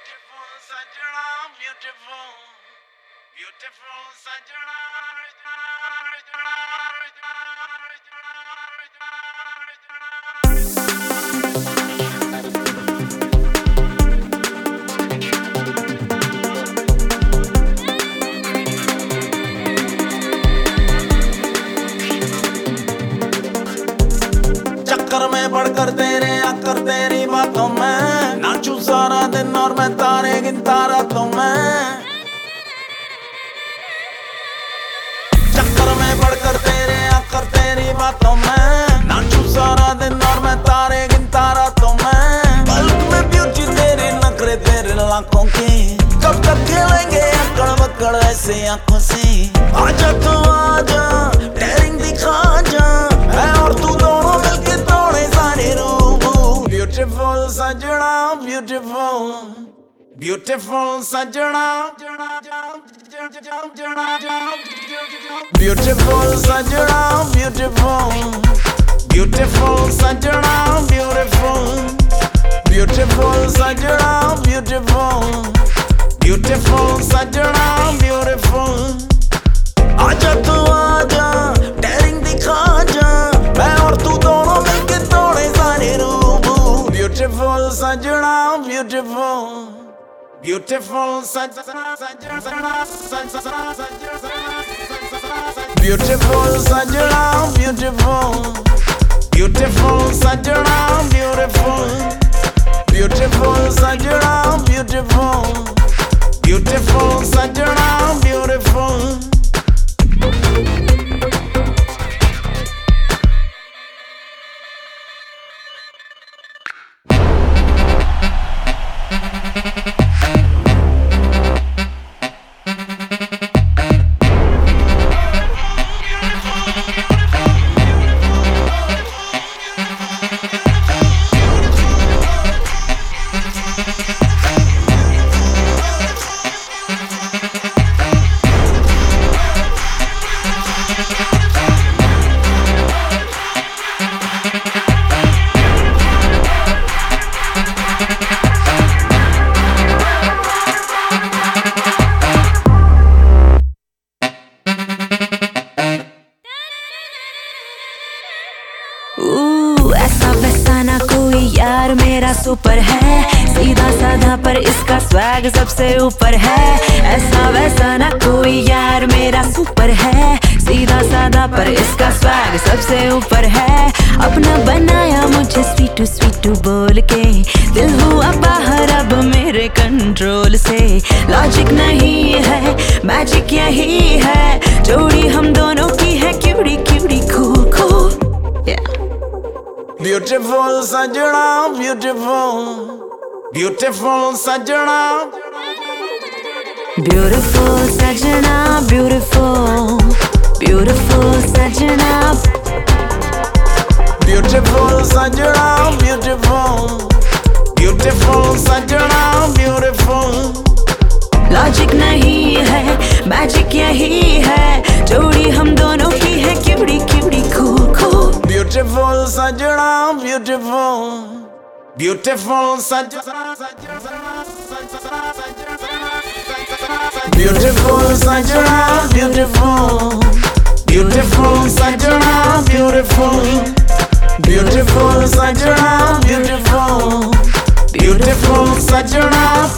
Beautiful Sanjana, beautiful, beautiful Sanjana. चक्कर में पड़कर तेरे आकर तेरी बातों में नाचू सारा दिन और मैं तारे गिनता रातों में। चक्कर में पड़कर तेरे आकर तेरी बातों में नाचू सारा दिन और मैं तारे गिनता में। नखरे तेरे लाखों की। कब तक खेलेंगे अकड़ बकड़ ऐसे आँखों से। आजा तो आजा डेरिंग दिखा जा। मैं और तू beautiful sajna beautiful. Beautiful sajna beautiful sajna beautiful. Beautiful sajna beautiful. Beautiful sajna beautiful. Beautiful sajna beautiful. beautiful, beautiful, beautiful, beautiful, beautiful, beautiful, beautiful, beautiful, beautiful, कोई यार मेरा सुपर है। सीधा साधा पर इसका स्वैग सबसे ऊपर है। ऐसा वैसा ना कोई यार मेरा सुपर है। सीधा साधा पर इसका स्वैग सबसे ऊपर है। अपना बनाया मुझे स्वीटू स्वीटू बोल के। दिल हुआ बाहर अब मेरे कंट्रोल से। लॉजिक नहीं है मैजिक यही है। जोड़ी हम दोनों beautiful sajna beautiful. Beautiful sajna beautiful sajna beautiful. Beautiful sajna beautiful sajna beautiful. Beautiful sajna beautiful. Logic nahi beautiful sajna beautiful. Beautiful sajna beautiful sajna beautiful. Beautiful sajna beautiful. Beautiful sajna beautiful. Beautiful sajna